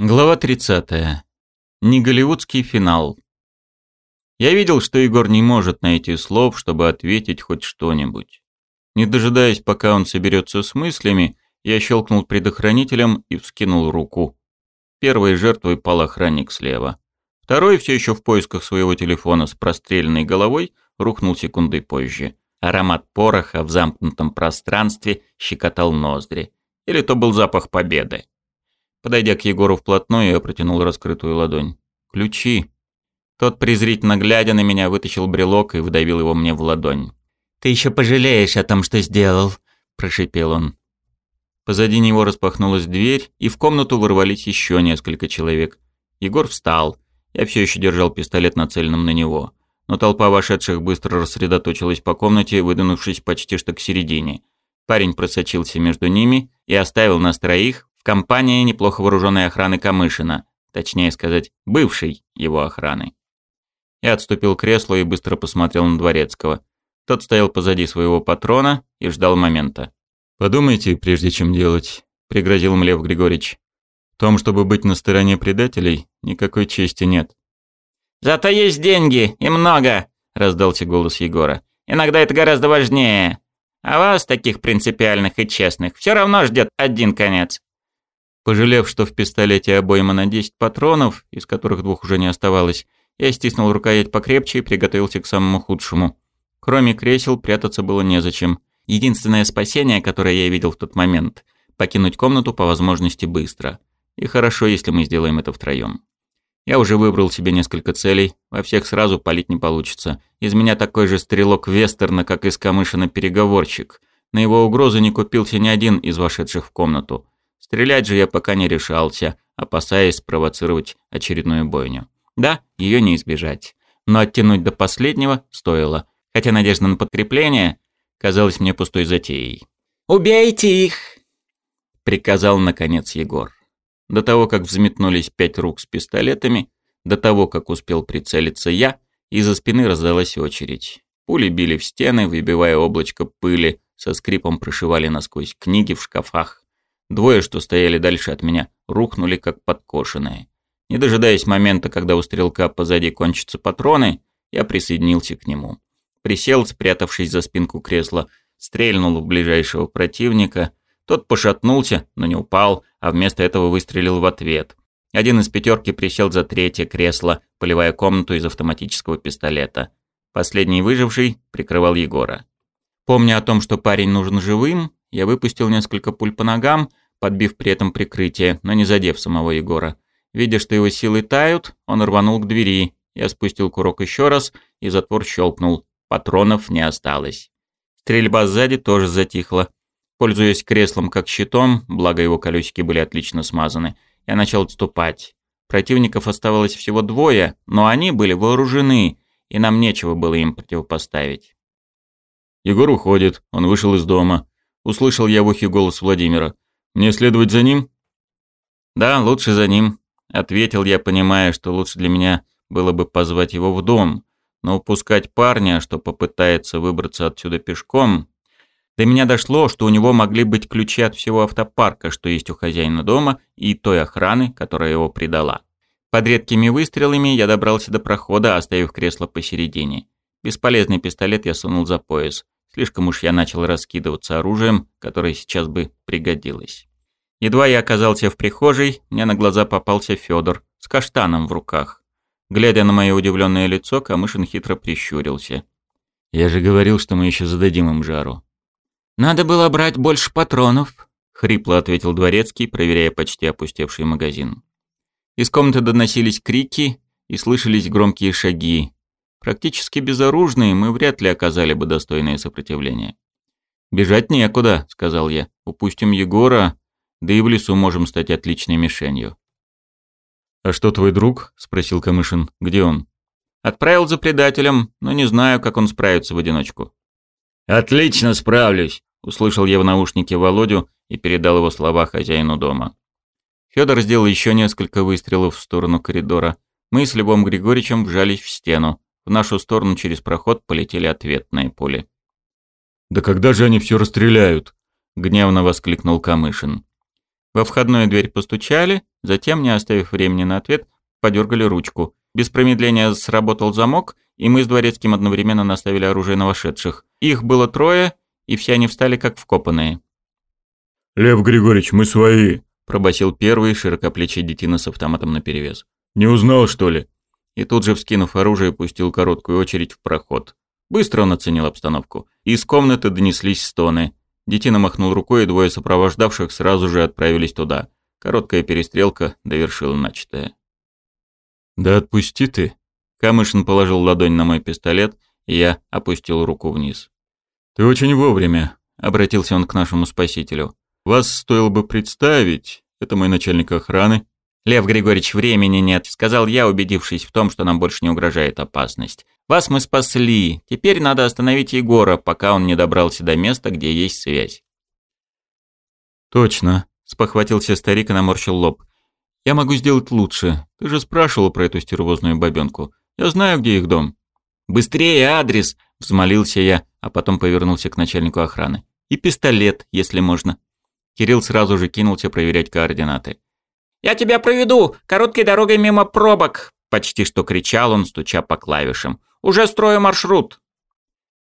Глава 30. Не голливудский финал. Я видел, что Егор не может найти слов, чтобы ответить хоть что-нибудь. Не дожидаясь, пока он соберется с мыслями, я щелкнул предохранителем и вскинул руку. Первой жертвой пал охранник слева. Второй, все еще в поисках своего телефона с простреленной головой, рухнул секундой позже. Аромат пороха в замкнутом пространстве щекотал ноздри. Или то был запах победы. Подойдя к Егору вплотную, я протянул раскрытую ладонь. «Ключи». Тот, презрительно глядя на меня, вытащил брелок и выдавил его мне в ладонь. «Ты еще пожалеешь о том, что сделал», – прошипел он. Позади него распахнулась дверь, и в комнату ворвались еще несколько человек. Егор встал. Я все еще держал пистолет нацеленным на него. Но толпа вошедших быстро рассредоточилась по комнате, выдвинувшись почти что к середине. Парень просочился между ними и оставил нас троих Компания неплохо вооруженной охраны Камышина, точнее сказать, бывшей его охраны. Я отступил к креслу и быстро посмотрел на Дворецкого. Тот стоял позади своего патрона и ждал момента. «Подумайте, прежде чем делать», — пригрозил им Лев Григорьевич. «В том, чтобы быть на стороне предателей, никакой чести нет». «Зато есть деньги, и много», — раздался голос Егора. «Иногда это гораздо важнее. А вас, таких принципиальных и честных, все равно ждет один конец. Пожалев, что в пистолете обойма на 10 патронов, из которых двух уже не оставалось, я стиснул рукоять покрепче и приготовился к самому худшему. Кроме кресел, прятаться было незачем. Единственное спасение, которое я видел в тот момент – покинуть комнату по возможности быстро. И хорошо, если мы сделаем это втроем. Я уже выбрал себе несколько целей, во всех сразу палить не получится. Из меня такой же стрелок вестерна, как из Камышина переговорщик. На его угрозы не купился ни один из вошедших в комнату. Стрелять же я пока не решался, опасаясь спровоцировать очередную бойню. Да, ее не избежать. Но оттянуть до последнего стоило, хотя надежда на подкрепление казалась мне пустой затеей. «Убейте их!» — приказал, наконец, Егор. До того, как взметнулись пять рук с пистолетами, до того, как успел прицелиться я, из-за спины раздалась очередь. Пули били в стены, выбивая облачко пыли, со скрипом прошивали насквозь книги в шкафах. Двое, что стояли дальше от меня, рухнули как подкошенные. Не дожидаясь момента, когда у стрелка позади кончатся патроны, я присоединился к нему. Присел, спрятавшись за спинку кресла, стрельнул в ближайшего противника. Тот пошатнулся, но не упал, а вместо этого выстрелил в ответ. Один из пятерки присел за третье кресло, поливая комнату из автоматического пистолета. Последний выживший прикрывал Егора. Помня о том, что парень нужен живым, я выпустил несколько пуль по ногам, подбив при этом прикрытие, но не задев самого Егора. Видя, что его силы тают, он рванул к двери. Я спустил курок еще раз, и затвор щелкнул. Патронов не осталось. Стрельба сзади тоже затихла. Пользуясь креслом как щитом, благо его колесики были отлично смазаны, я начал отступать. Противников оставалось всего двое, но они были вооружены, и нам нечего было им противопоставить. Егор уходит, он вышел из дома. Услышал я в ухе голос Владимира. «Мне следовать за ним?» «Да, лучше за ним», — ответил я, понимая, что лучше для меня было бы позвать его в дом. Но упускать парня, что попытается выбраться отсюда пешком... До меня дошло, что у него могли быть ключи от всего автопарка, что есть у хозяина дома, и той охраны, которая его предала. Под редкими выстрелами я добрался до прохода, оставив кресло посередине. Бесполезный пистолет я сунул за пояс. Слишком уж я начал раскидываться оружием, которое сейчас бы пригодилось. Едва я оказался в прихожей, мне на глаза попался Федор с каштаном в руках. Глядя на мое удивленное лицо, Камышин хитро прищурился. «Я же говорил, что мы еще зададим им жару». «Надо было брать больше патронов», — хрипло ответил Дворецкий, проверяя почти опустевший магазин. Из комнаты доносились крики и слышались громкие шаги. Практически безоружные мы вряд ли оказали бы достойное сопротивление. «Бежать некуда», — сказал я. «Упустим Егора, да и в лесу можем стать отличной мишенью». «А что твой друг?» — спросил Камышин. «Где он?» «Отправил за предателем, но не знаю, как он справится в одиночку». «Отлично справлюсь», — услышал я в наушнике Володю и передал его слова хозяину дома. Федор сделал еще несколько выстрелов в сторону коридора. Мы с Львом Григорьевичем вжались в стену. В нашу сторону через проход полетели ответные пули. «Да когда же они все расстреляют?» — гневно воскликнул Камышин. Во входную дверь постучали, затем, не оставив времени на ответ, подергали ручку. Без промедления сработал замок, и мы с дворецким одновременно наставили оружие на вошедших. Их было трое, и все они встали как вкопанные. «Лев Григорьевич, мы свои!» – пробасил первый, широкоплечий детина с автоматом наперевес. «Не узнал, что ли?» И тут же, вскинув оружие, пустил короткую очередь в проход. Быстро он оценил обстановку. Из комнаты донеслись стоны. Детина махнул рукой, и двое сопровождавших сразу же отправились туда. Короткая перестрелка довершила начатое. «Да отпусти ты!» Камышин положил ладонь на мой пистолет, и я опустил руку вниз. «Ты очень вовремя», — обратился он к нашему спасителю. «Вас стоило бы представить. Это мой начальник охраны». «Лев Григорьевич, времени нет», — сказал я, убедившись в том, что нам больше не угрожает опасность. Вас мы спасли. Теперь надо остановить Егора, пока он не добрался до места, где есть связь. Точно, спохватился старик и наморщил лоб. Я могу сделать лучше. Ты же спрашивал про эту стервозную бабёнку. Я знаю, где их дом. Быстрее адрес, взмолился я, а потом повернулся к начальнику охраны. И пистолет, если можно. Кирилл сразу же кинулся проверять координаты. «Я тебя проведу! Короткой дорогой мимо пробок!» Почти что кричал он, стуча по клавишам. Уже строю маршрут!»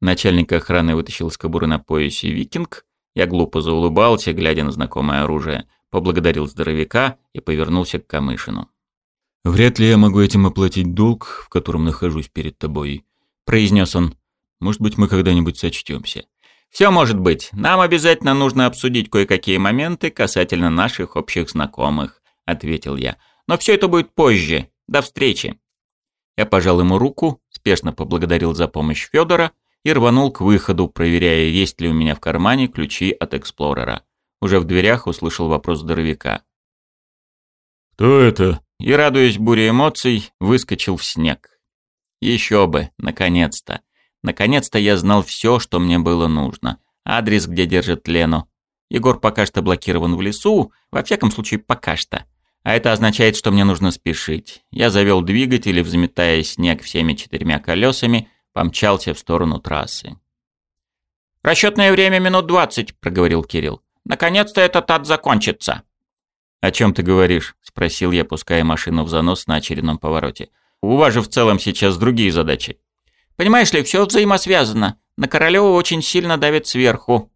Начальник охраны вытащил из кобуры на поясе викинг. Я глупо заулыбался, глядя на знакомое оружие, поблагодарил здоровяка и повернулся к Камышину. «Вряд ли я могу этим оплатить долг, в котором нахожусь перед тобой», — произнес он. «Может быть, мы когда-нибудь сочтемся». «Все может быть. Нам обязательно нужно обсудить кое-какие моменты касательно наших общих знакомых», — ответил я. «Но все это будет позже. До встречи». Я пожал ему руку, спешно поблагодарил за помощь Федора и рванул к выходу, проверяя, есть ли у меня в кармане ключи от Эксплорера. Уже в дверях услышал вопрос здоровяка. «Кто это?» И, радуясь буре эмоций, выскочил в снег. Еще бы, наконец-то. Наконец-то я знал все, что мне было нужно. Адрес, где держит Лену. Егор пока что блокирован в лесу, во всяком случае, пока что. А это означает, что мне нужно спешить. Я завел двигатель и, взметая снег всеми четырьмя колесами, помчался в сторону трассы. «Расчетное время минут двадцать», — проговорил Кирилл. «Наконец-то этот ад закончится». «О чем ты говоришь?» — спросил я, пуская машину в занос на очередном повороте. «У вас же в целом сейчас другие задачи». «Понимаешь ли, все взаимосвязано. На Королёва очень сильно давит сверху.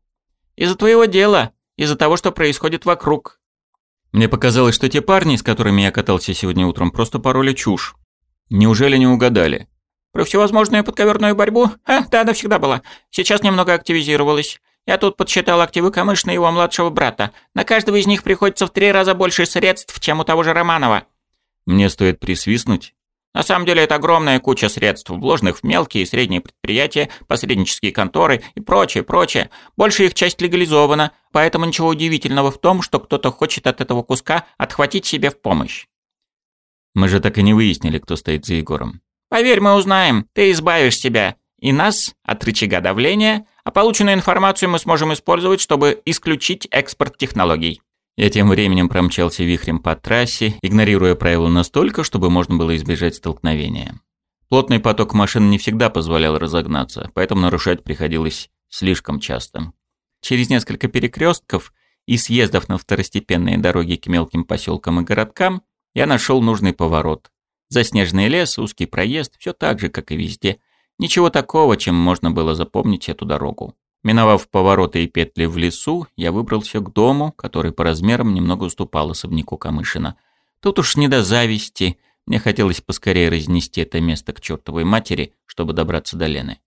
Из-за твоего дела, из-за того, что происходит вокруг. Мне показалось, что те парни, с которыми я катался сегодня утром, просто пароли чушь. Неужели не угадали? Про всевозможную подковерную борьбу? А, да, она всегда была. Сейчас немного активизировалась. Я тут подсчитал активы Камышина и его младшего брата. На каждого из них приходится в три раза больше средств, чем у того же Романова. Мне стоит присвистнуть? На самом деле это огромная куча средств, вложенных в мелкие и средние предприятия, посреднические конторы и прочее, прочее. Большая их часть легализована, поэтому ничего удивительного в том, что кто-то хочет от этого куска отхватить себе в помощь. Мы же так и не выяснили, кто стоит за Егором. Поверь, мы узнаем. Ты избавишь себя и нас от рычага давления, а полученную информацию мы сможем использовать, чтобы исключить экспорт технологий. Я тем временем промчался вихрем по трассе, игнорируя правила настолько, чтобы можно было избежать столкновения. Плотный поток машин не всегда позволял разогнаться, поэтому нарушать приходилось слишком часто. Через несколько перекрестков и съездов на второстепенные дороги к мелким поселкам и городкам я нашел нужный поворот. Заснеженный лес, узкий проезд, все так же, как и везде. Ничего такого, чем можно было запомнить эту дорогу. Миновав повороты и петли в лесу, я выбрался к дому, который по размерам немного уступал особняку Камышина. Тут уж не до зависти, мне хотелось поскорее разнести это место к чертовой матери, чтобы добраться до Лены.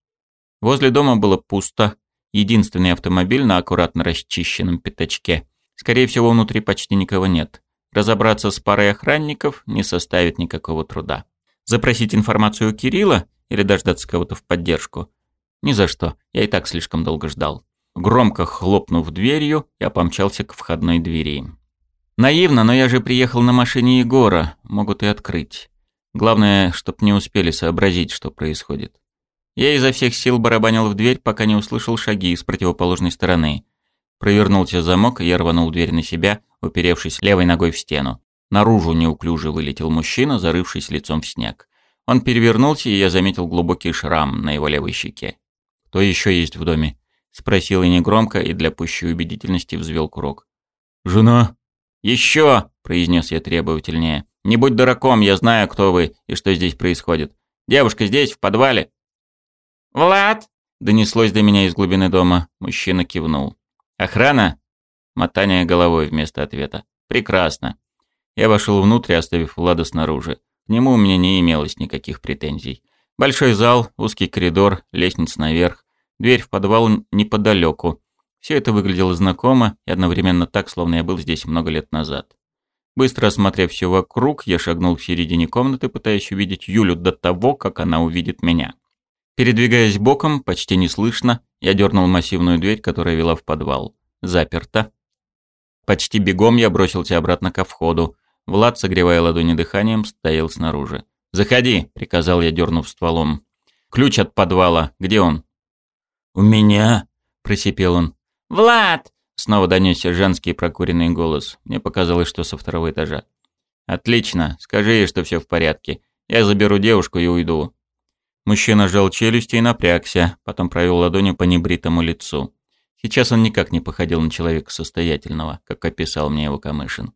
Возле дома было пусто, единственный автомобиль на аккуратно расчищенном пятачке. Скорее всего, внутри почти никого нет. Разобраться с парой охранников не составит никакого труда. Запросить информацию у Кирилла или дождаться кого-то в поддержку – ни за что, я и так слишком долго ждал. Громко хлопнув дверью, я помчался к входной двери. Наивно, но я же приехал на машине Егора, могут и открыть. Главное, чтоб не успели сообразить, что происходит. Я изо всех сил барабанил в дверь, пока не услышал шаги с противоположной стороны. Провернулся замок, и я рванул дверь на себя, уперевшись левой ногой в стену. Наружу неуклюже вылетел мужчина, зарывшись лицом в снег. Он перевернулся, и я заметил глубокий шрам на его левой щеке. «Кто еще есть в доме?» — спросил и негромко, и для пущей убедительности взвел курок. «Жена?» «Еще!» – произнес я требовательнее. «Не будь дураком, я знаю, кто вы и что здесь происходит. Девушка здесь, в подвале?» «Влад!» – донеслось до меня из глубины дома. Мужчина кивнул. «Охрана?» Мотание головой вместо ответа. «Прекрасно». Я вошел внутрь, оставив Влада снаружи. К нему у меня не имелось никаких претензий. Большой зал, узкий коридор, лестница наверх, дверь в подвал неподалеку. Все это выглядело знакомо и одновременно так, словно я был здесь много лет назад. Быстро осмотрев все вокруг, я шагнул к середине комнаты, пытаясь увидеть Юлю до того, как она увидит меня. Передвигаясь боком, почти неслышно, я дернул массивную дверь, которая вела в подвал. Заперто. Почти бегом я бросился обратно ко входу. Влад, согревая ладони дыханием, стоял снаружи. «Заходи», — приказал я, дернув стволом. «Ключ от подвала. Где он?» «У меня», — просипел он. «Влад!» — снова донесся женский прокуренный голос. Мне показалось, что со второго этажа. «Отлично. Скажи ей, что все в порядке. Я заберу девушку и уйду». Мужчина сжал челюсти и напрягся, потом провел ладонью по небритому лицу. Сейчас он никак не походил на человека состоятельного, как описал мне его Камышин.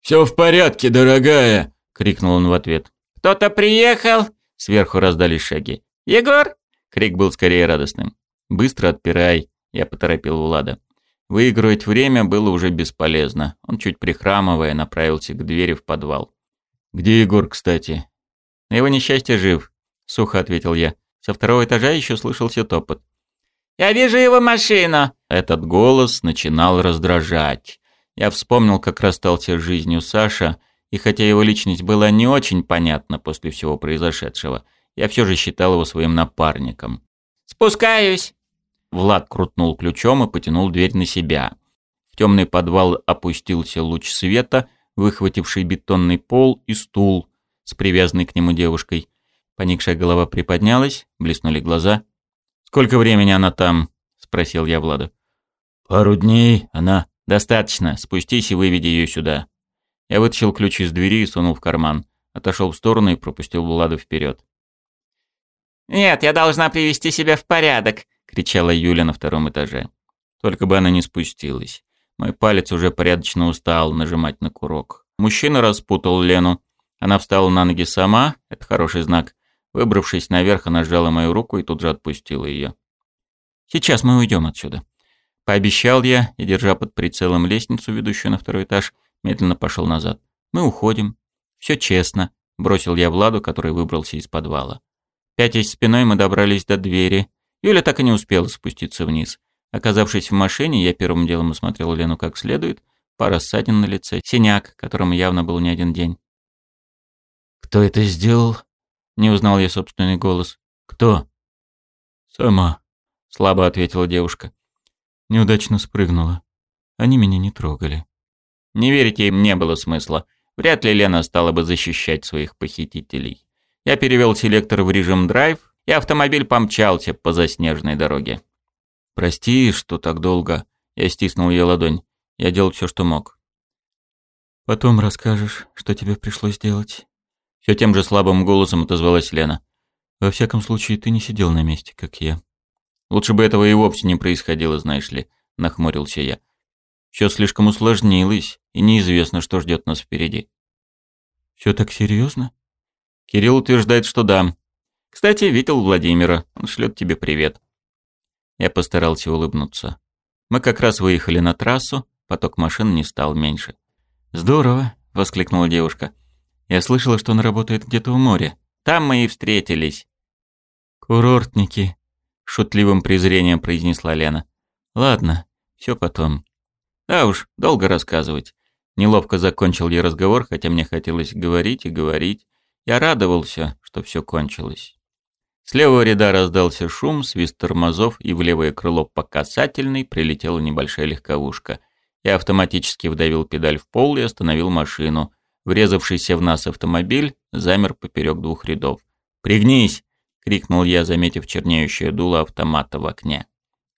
«Все в порядке, дорогая!» — крикнул он в ответ. «Кто-то приехал?» Сверху раздались шаги. «Егор?» Крик был скорее радостным. «Быстро отпирай!» Я поторопил Влада. Выигрывать время было уже бесполезно. Он, чуть прихрамывая, направился к двери в подвал. «Где Егор, кстати?» «На его несчастье жив», — сухо ответил я. Со второго этажа еще слышался топот. «Я вижу его машину!» Этот голос начинал раздражать. Я вспомнил, как расстался с жизнью Саша, и хотя его личность была не очень понятна после всего произошедшего, я все же считал его своим напарником. «Спускаюсь!» Влад крутнул ключом и потянул дверь на себя. В темный подвал опустился луч света, выхвативший бетонный пол и стул с привязанной к нему девушкой. Поникшая голова приподнялась, блеснули глаза. «Сколько времени она там?» — спросил я Влада. «Пару дней она...» «Достаточно. Спустись и выведи ее сюда». Я вытащил ключ из двери и сунул в карман. Отошел в сторону и пропустил Влада вперед. «Нет, я должна привести себя в порядок», — кричала Юля на втором этаже. Только бы она не спустилась. Мой палец уже порядочно устал нажимать на курок. Мужчина распутал Лену. Она встала на ноги сама, это хороший знак. Выбравшись наверх, она сжала мою руку и тут же отпустила ее. «Сейчас мы уйдем отсюда», Пообещал я и, держа под прицелом лестницу, ведущую на второй этаж, медленно пошел назад. «Мы уходим. Все честно», — бросил я Владу, который выбрался из подвала. Пятясь спиной, мы добрались до двери. Юля так и не успела спуститься вниз. Оказавшись в машине, я первым делом осмотрел Лену как следует. Пара ссадин на лице, синяк, которому явно был не один день. «Кто это сделал?» — не узнал я собственный голос. «Кто?» «Сама», — слабо ответила девушка. Неудачно спрыгнула. Они меня не трогали. Не верить им не было смысла. Вряд ли Лена стала бы защищать своих похитителей. Я перевел селектор в режим драйв, и автомобиль помчался по заснеженной дороге. «Прости, что так долго», — я стиснул ее ладонь. Я делал все, что мог. «Потом расскажешь, что тебе пришлось делать». Все тем же слабым голосом отозвалась Лена. «Во всяком случае, ты не сидел на месте, как я». Лучше бы этого и вовсе не происходило, знаешь ли, нахмурился я. Все слишком усложнилось, и неизвестно, что ждет нас впереди. Все так серьезно? Кирилл утверждает, что да. Кстати, видел Владимира, он шлет тебе привет. Я постарался улыбнуться. Мы как раз выехали на трассу, поток машин не стал меньше. «Здорово!» — воскликнула девушка. «Я слышала, что он работает где-то у моря. Там мы и встретились». «Курортники», шутливым презрением произнесла Лена. Ладно, все потом. Да уж, долго рассказывать. Неловко закончил я разговор, хотя мне хотелось говорить и говорить. Я радовался, что все кончилось. С левого ряда раздался шум, свист тормозов, и в левое крыло по касательной прилетела небольшая легковушка. Я автоматически вдавил педаль в пол и остановил машину. Врезавшийся в нас автомобиль замер поперек двух рядов. «Пригнись!» — крикнул я, заметив чернеющее дуло автомата в окне.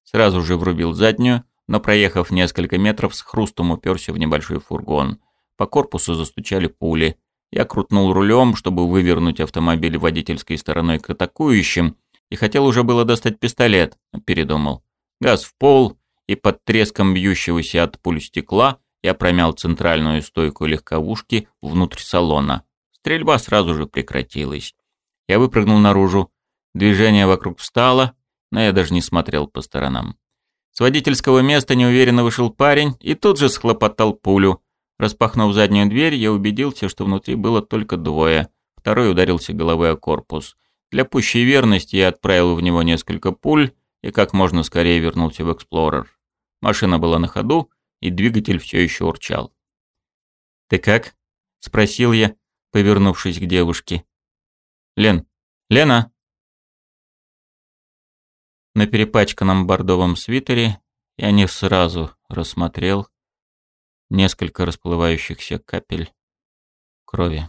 Сразу же врубил заднюю, но, проехав несколько метров, с хрустом уперся в небольшой фургон. По корпусу застучали пули. Я крутнул рулем, чтобы вывернуть автомобиль водительской стороной к атакующим, и хотел уже было достать пистолет, передумал. Газ в пол, и под треском бьющегося от пуль стекла Я промял центральную стойку легковушки внутрь салона. Стрельба сразу же прекратилась. Я выпрыгнул наружу. Движение вокруг встало, но я даже не смотрел по сторонам. С водительского места неуверенно вышел парень и тут же схлопотал пулю. Распахнув заднюю дверь, я убедился, что внутри было только двое. Второй ударился головой о корпус. Для пущей верности я отправил в него несколько пуль и как можно скорее вернулся в Эксплорер. Машина была на ходу, и двигатель все еще урчал. «Ты как?» – спросил я, повернувшись к девушке. «Лен! Лена!» На перепачканном бордовом свитере я не сразу рассмотрел несколько расплывающихся капель крови.